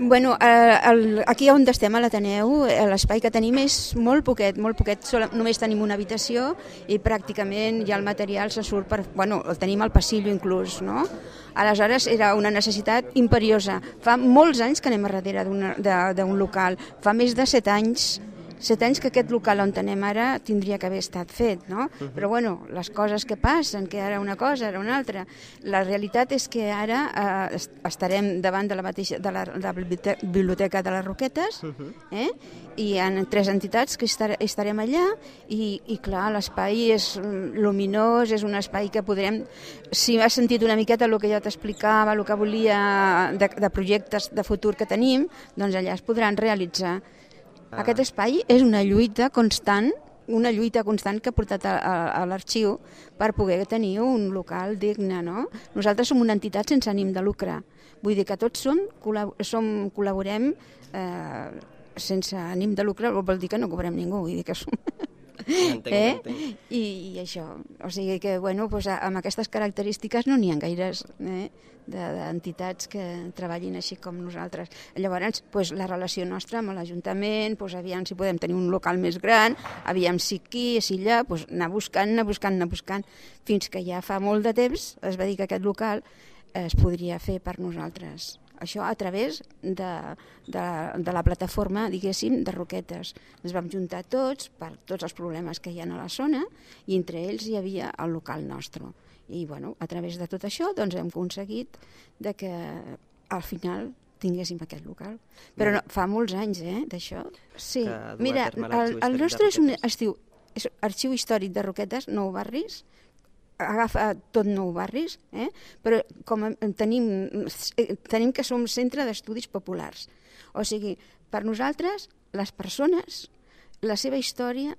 Bueno, eh, el, aquí on estem, a l'Ateneu, eh, l'espai que tenim és molt poquet, molt poquet. Sol, només tenim una habitació i pràcticament ja el material se surt per... Bueno, el tenim al passillo inclús, no? Aleshores era una necessitat imperiosa. Fa molts anys que anem a darrere d'un local. Fa més de set anys set anys que aquest local on anem ara tindria que haver estat fet, no? Uh -huh. Però bueno, les coses que passen, que ara una cosa, ara una altra. La realitat és que ara eh, estarem davant de la mateixa de la, de la biblioteca de les Roquetes, uh -huh. eh? i hi ha tres entitats que estar, estarem allà i, i clar, l'espai és luminós, és un espai que podrem, si has sentit una miqueta el que jo t'explicava, el que volia de, de projectes de futur que tenim, doncs allà es podran realitzar. Aquest espai és una lluita constant una lluita constant que ha portat a, a, a l'arxiu per poder tenir un local digne. No? Nosaltres som una entitat sense ànim de lucre. Vull dir que tots som, som col·laborem eh, sense ànim de lucre, vol dir que no cobrem ningú, vull dir que som Entenc, eh? entenc. I, I això, o sigui que, bueno, doncs, amb aquestes característiques no n'hi ha gaires eh? d'entitats que treballin així com nosaltres. Llavors, doncs, la relació nostra amb l'Ajuntament, doncs, aviam si podem tenir un local més gran, aviam si aquí, si allà, doncs, anar buscant, anar buscant, anar buscant, fins que ja fa molt de temps es va dir que aquest local es podria fer per nosaltres. Això a través de, de, de la plataforma, diguéssim, de Roquetes. Ens vam juntar tots per tots els problemes que hi ha a la zona i entre ells hi havia el local nostre. I bueno, a través de tot això doncs, hem aconseguit de que al final tinguéssim aquest local. Però no, fa molts anys, eh, d'això. Sí, mira, el, el nostre és un, es diu és Arxiu Històric de Roquetes, Nou Barris, agafa tot nou barris, eh? però com tenim, tenim que som centre d'estudis populars. O sigui, per nosaltres, les persones, la seva història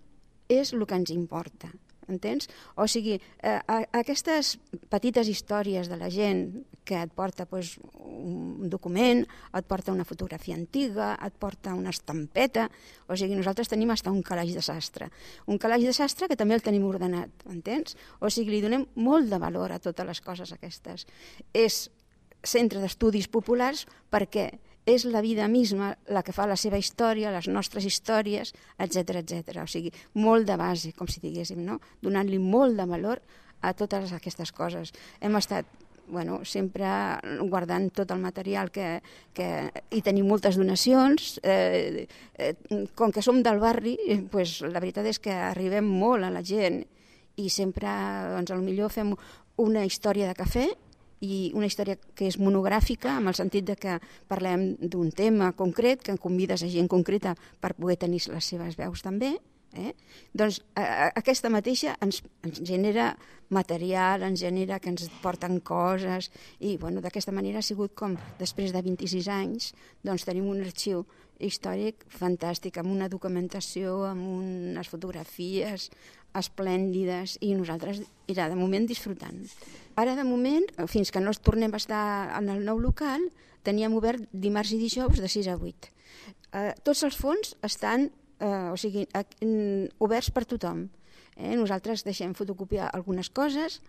és el que ens importa entens? O sigui, eh, aquestes petites històries de la gent que et porta pues, un document, et porta una fotografia antiga, et porta una estampeta, o sigui, nosaltres tenim hasta un calaix de sastre. Un calaix de sastre que també el tenim ordenat, entens? O sigui, li donem molt de valor a totes les coses aquestes. És centre d'estudis populars perquè és la vida misma la que fa la seva història, les nostres històries, etc etc. O sigui, molt de base, com si diguéssim, no? donant-li molt de valor a totes aquestes coses. Hem estat bueno, sempre guardant tot el material que, que i tenim moltes donacions. Eh, eh, com que som del barri, pues, la veritat és que arribem molt a la gent i sempre, doncs, millor fem una història de cafè i una història que és monogràfica, amb el sentit de que parlem d'un tema concret, que convides a gent concreta per poder tenir les seves veus també, eh? doncs a, aquesta mateixa ens, ens genera material, ens genera que ens porten coses, i bueno, d'aquesta manera ha sigut com, després de 26 anys, doncs tenim un arxiu històric fantàstic, amb una documentació, amb unes fotografies esplèndides, i nosaltres, era de moment, disfrutant. Ara, de moment, fins que no es tornem a estar en el nou local, teníem obert dimarts i dijous de 6 a 8. Eh, tots els fons estan eh, o sigui, eh, oberts per tothom. Eh? Nosaltres deixem fotocopiar algunes coses,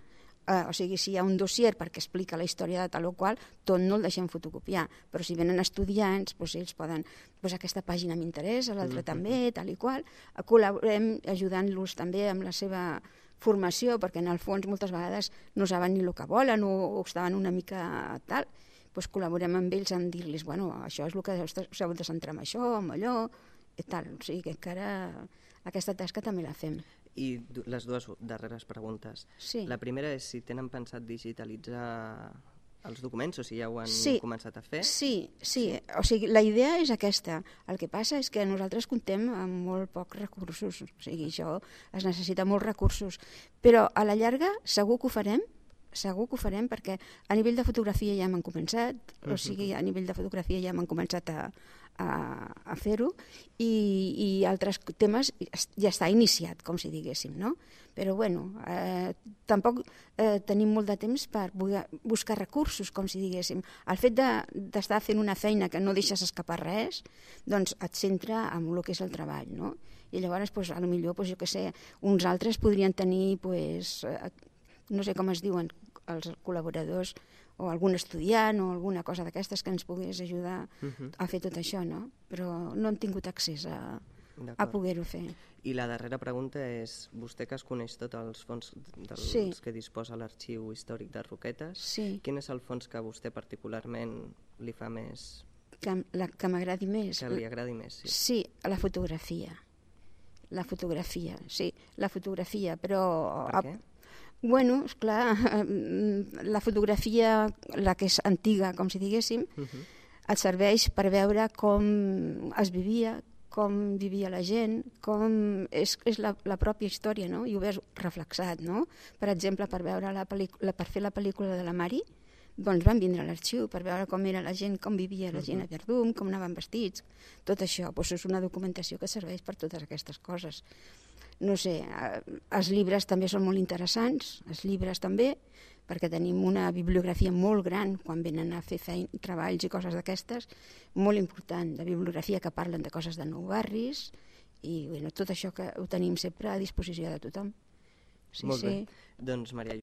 eh, o sigui, si hi ha un dossier perquè explica la història de tal o qual, tot no el deixem fotocopiar, però si venen estudiants, doncs ells poden, doncs aquesta pàgina m'interessa, l'altra mm -hmm. també, tal i qual, col·laborem ajudant-los també amb la seva formació, perquè en el fons moltes vegades no saben ni el que volen o, o estaven una mica tal, doncs col·laborem amb ells en dir-los, bueno, això és el que heu de centrar en això, amb allò, i tal. O sigui que encara aquesta tasca també la fem. I les dues darreres preguntes. Sí. La primera és si tenen pensat digitalitzar els documents o si ja ho han sí, començat a fer? Sí, sí, o sigui, la idea és aquesta. El que passa és que nosaltres contem amb molt pocs recursos, o sigui, això es necessita molts recursos, però a la llarga segur que ho farem, segur que ho farem perquè a nivell de fotografia ja hem començat, uh -huh. o sigui, a nivell de fotografia ja hem començat a, a, a fer-ho i, i altres temes ja està iniciat, com si diguéssim, no? Però bueno, eh, tampoc eh, tenim molt de temps per buscar recursos, com si diguéssim. El fet d'estar de, fent una feina que no deixes escapar res, doncs et centra en el que és el treball, no? I llavors, pues, a lo millor, pues, jo que sé, uns altres podrien tenir, pues, eh, no sé com es diuen, els col·laboradors, o algun estudiant o alguna cosa d'aquestes que ens pogués ajudar Uh -huh. a fer tot això, no? Però no hem tingut accés a, a poder-ho fer. I la darrera pregunta és, vostè que es coneix tots els fons dels Sí. que disposa l'Arxiu Històric de Roquetes, Sí, quin és el fons que a vostè particularment li fa més, que, la, que m'agradi més. que li agradi més? Sí. Sí, la fotografia. La fotografia, sí, la fotografia, però... Per què? Bueno, esclar, la fotografia, la que és antiga, com si diguéssim, Uh -huh. et serveix per veure com es vivia, com vivia la gent, com és, és la, la pròpia història, no? I ho veus reflexat, no? Per exemple, per, veure la pel·lícula, per fer la pel·lícula de la Mari, doncs van vindre a l'arxiu per veure com era la gent, com vivia la gent a Verdum, com anaven vestits, tot això. Doncs és una documentació que serveix per totes aquestes coses. No sé, eh, els llibres també són molt interessants, els llibres també, perquè tenim una bibliografia molt gran quan venen a fer fein, treballs i coses d'aquestes, molt important, de bibliografia que parlen de coses de nou barris, i bueno, tot això que ho tenim sempre a disposició de tothom. Sí, Molt sí. bé. Doncs, Maria